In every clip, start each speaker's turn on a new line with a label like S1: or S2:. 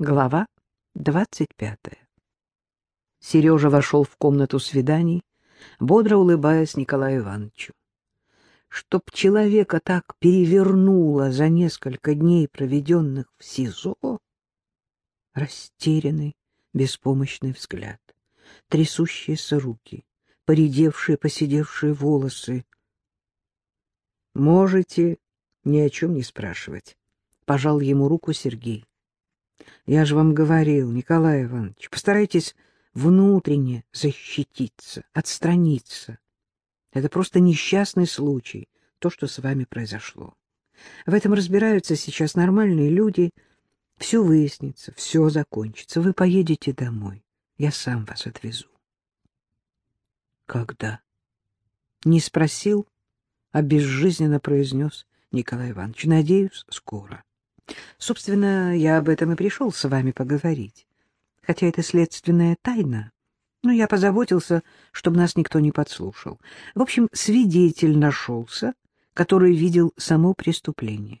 S1: Глава двадцать пятая. Сережа вошел в комнату свиданий, бодро улыбаясь Николаю Ивановичу. Чтоб человека так перевернуло за несколько дней, проведенных в СИЗО, растерянный, беспомощный взгляд, трясущиеся руки, поредевшие, посидевшие волосы. — Можете ни о чем не спрашивать, — пожал ему руку Сергей. Я же вам говорил, Николай Иванович, постарайтесь внутренне защититься, отстраниться. Это просто несчастный случай, то, что с вами произошло. В этом разбираются сейчас нормальные люди. Все выяснится, все закончится. Вы поедете домой. Я сам вас отвезу. Когда? Не спросил, а безжизненно произнес Николай Иванович. Надеюсь, скоро. Собственно, я об этом и пришел с вами поговорить. Хотя это следственная тайна, но я позаботился, чтобы нас никто не подслушал. В общем, свидетель нашелся, который видел само преступление.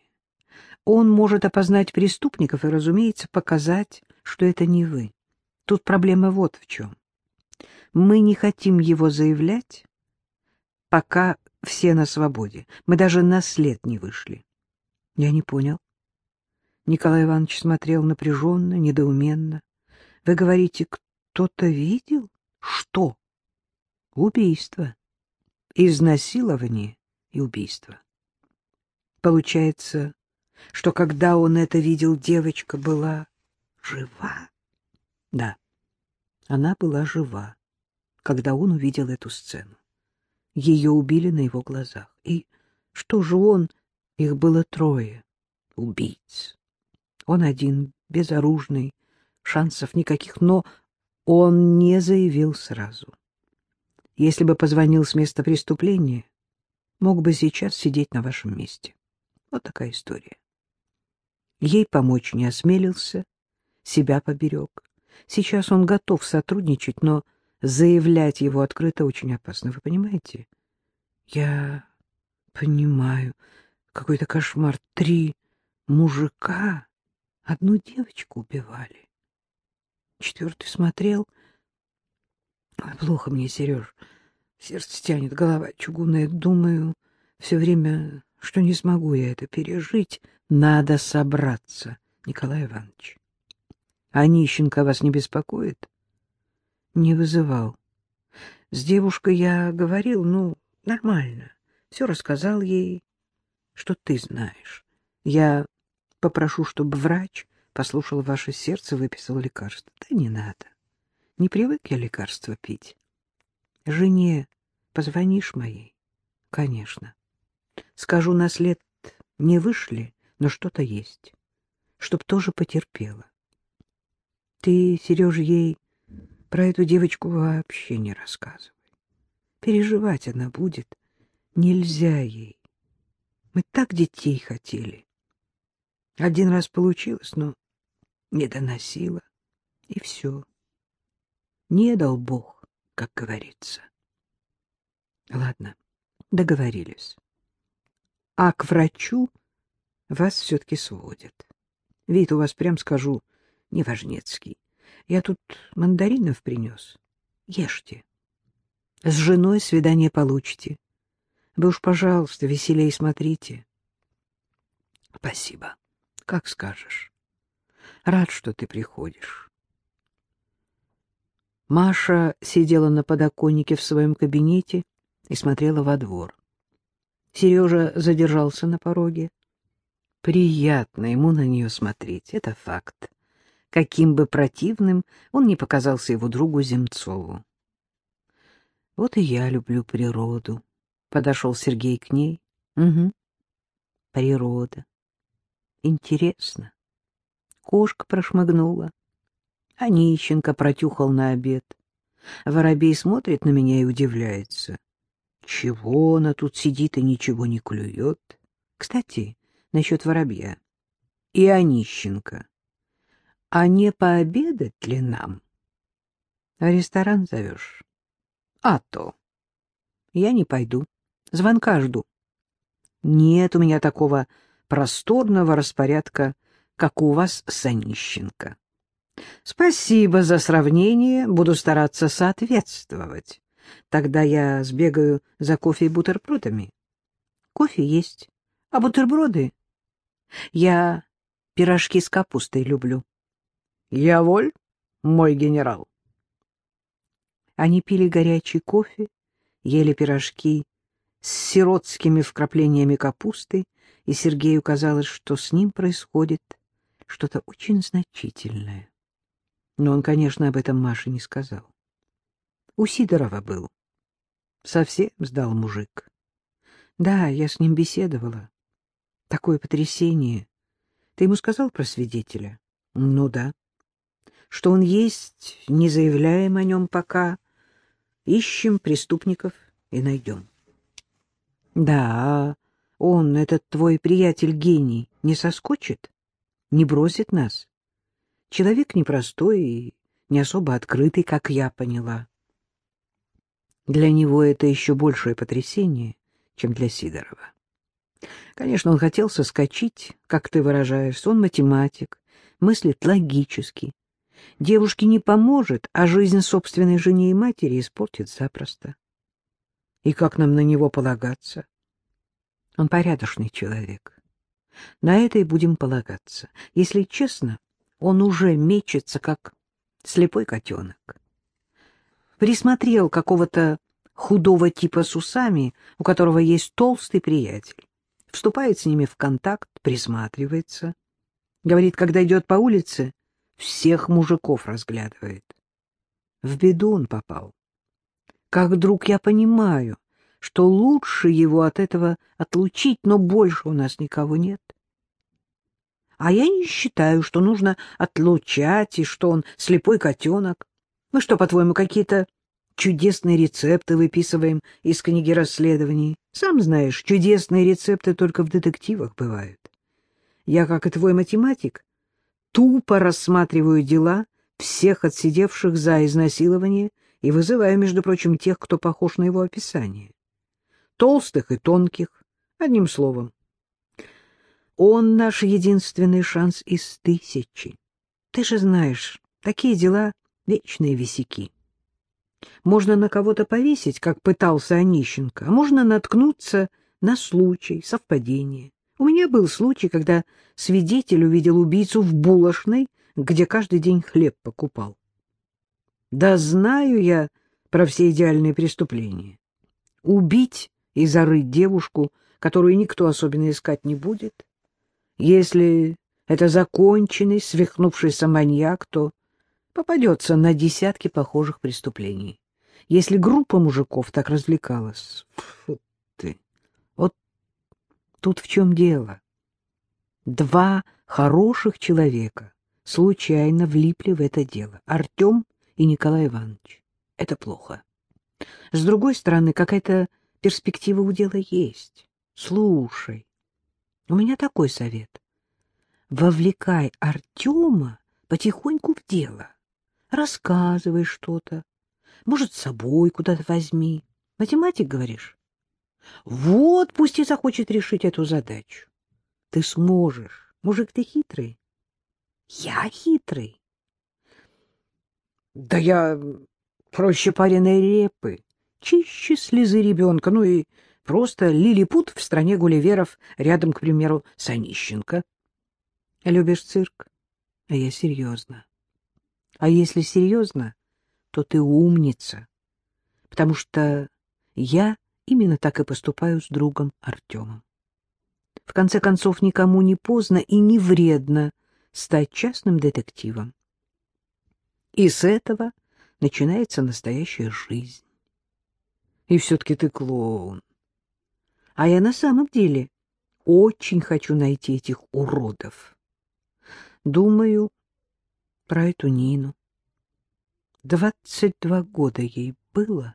S1: Он может опознать преступников и, разумеется, показать, что это не вы. Тут проблема вот в чем. Мы не хотим его заявлять, пока все на свободе. Мы даже на след не вышли. Я не понял. Николай Иванович смотрел напряженно, недоуменно. — Вы говорите, кто-то видел? Что? — Убийство. Изнасилование и убийство. Получается, что когда он это видел, девочка была жива? Да, она была жива, когда он увидел эту сцену. Ее убили на его глазах. И что же он? Их было трое. Убийц. Он один, безоружный, шансов никаких, но он не заявил сразу. Если бы позвонил с места преступления, мог бы сейчас сидеть на вашем месте. Вот такая история. Ей помочь не осмелился, себя поберег. Сейчас он готов сотрудничать, но заявлять его открыто очень опасно, вы понимаете? Я понимаю. Какой-то кошмар. Три мужика Одну девочку убивали. Четвертый смотрел. Плохо мне, Сереж. Сердце тянет, голова чугунная. Думаю все время, что не смогу я это пережить. Надо собраться, Николай Иванович. А Нищенко вас не беспокоит? Не вызывал. С девушкой я говорил, ну, нормально. Все рассказал ей, что ты знаешь. Я Попрошу, чтобы врач послушал ваше сердце, выписал лекарство. Да не надо. Не привык я лекарства пить. Жене позвонишь моей? Конечно. Скажу, на след не вышли, но что-то есть. Чтоб тоже потерпела. Ты, Сереж, ей про эту девочку вообще не рассказывай. Переживать она будет. Нельзя ей. Мы так детей хотели. Один раз получилось, но не доносила, и все. Не дал Бог, как говорится. Ладно, договорились. А к врачу вас все-таки сводят. Вид у вас, прям скажу, неважнецкий. Я тут мандаринов принес. Ешьте. С женой свидание получите. Вы уж, пожалуйста, веселее смотрите. Спасибо. Как скажешь. Рад, что ты приходишь. Маша сидела на подоконнике в своем кабинете и смотрела во двор. Сережа задержался на пороге. Приятно ему на нее смотреть, это факт. Каким бы противным он не показался его другу Земцову. Вот и я люблю природу. Подошел Сергей к ней. Угу. Природа. Интересно. Кошка прошмыгнула. А Нищенко протюхал на обед. Воробей смотрит на меня и удивляется. Чего она тут сидит и ничего не клюет? Кстати, насчет воробья. И Онищенко. А не пообедать ли нам? Ресторан зовешь? А то. Я не пойду. Звонка жду. Нет у меня такого просторного распорядка, как у вас с Онищенко. Спасибо за сравнение, буду стараться соответствовать. Тогда я сбегаю за кофе и бутербродами. Кофе есть, а бутерброды? Я пирожки с капустой люблю. Я воль, мой генерал. Они пили горячий кофе, ели пирожки с сиротскими вкраплениями капусты, и Сергею казалось, что с ним происходит что-то очень значительное. Но он, конечно, об этом Маше не сказал. У Сидорова был. Совсем сдал мужик. Да, я с ним беседовала. Такое потрясение. Ты ему сказал про свидетеля? Ну да. Что он есть, не заявляем о нем пока. Ищем преступников и найдем. Да, он, этот твой приятель гений, не соскочит? Не бросит нас? Человек непростой и не особо открытый, как я поняла. Для него это еще большее потрясение, чем для Сидорова. Конечно, он хотел соскочить, как ты выражаешься, он математик, мыслит логически. Девушке не поможет, а жизнь собственной жене и матери испортит запросто. И как нам на него полагаться? Он порядочный человек. На это и будем полагаться. Если честно, он уже мечется, как слепой котенок присмотрел какого-то худого типа с усами, у которого есть толстый приятель. Вступает с ними в контакт, присматривается. Говорит, когда идет по улице, всех мужиков разглядывает. В беду он попал. Как друг я понимаю, что лучше его от этого отлучить, но больше у нас никого нет. А я не считаю, что нужно отлучать и что он слепой котенок. Мы что, по-твоему, какие-то чудесные рецепты выписываем из книги расследований? Сам знаешь, чудесные рецепты только в детективах бывают. Я, как и твой математик, тупо рассматриваю дела всех отсидевших за изнасилование и вызываю, между прочим, тех, кто похож на его описание. Толстых и тонких, одним словом. Он наш единственный шанс из тысячи. Ты же знаешь, такие дела вечные висяки. Можно на кого-то повесить, как пытался Онищенко, а можно наткнуться на случай, совпадение. У меня был случай, когда свидетель увидел убийцу в булочной, где каждый день хлеб покупал. Да знаю я про все идеальные преступления. Убить и зарыть девушку, которую никто особенно искать не будет. Если это законченный, свихнувшийся маньяк, то попадется на десятки похожих преступлений. Если группа мужиков так развлекалась... Фу ты! Вот тут в чем дело. Два хороших человека случайно влипли в это дело. Артем и Николай Иванович. Это плохо. С другой стороны, какая-то перспектива у дела есть. Слушай, у меня такой совет. Вовлекай Артема потихоньку в дело. Рассказывай что-то. Может, с собой куда-то возьми. Математик, говоришь? Вот пусть и захочет решить эту задачу. Ты сможешь. Мужик, ты хитрый. Я хитрый. Да я проще пареной репы, чище слезы ребенка, ну и просто лилипут в стране гулливеров рядом, к примеру, с Онищенко. Любишь цирк? А я серьезно. А если серьезно, то ты умница, потому что я именно так и поступаю с другом Артемом. В конце концов, никому не поздно и не вредно стать частным детективом. И с этого начинается настоящая жизнь. И все-таки ты клоун. А я на самом деле очень хочу найти этих уродов. Думаю, про эту Нину. Двадцать два года ей было.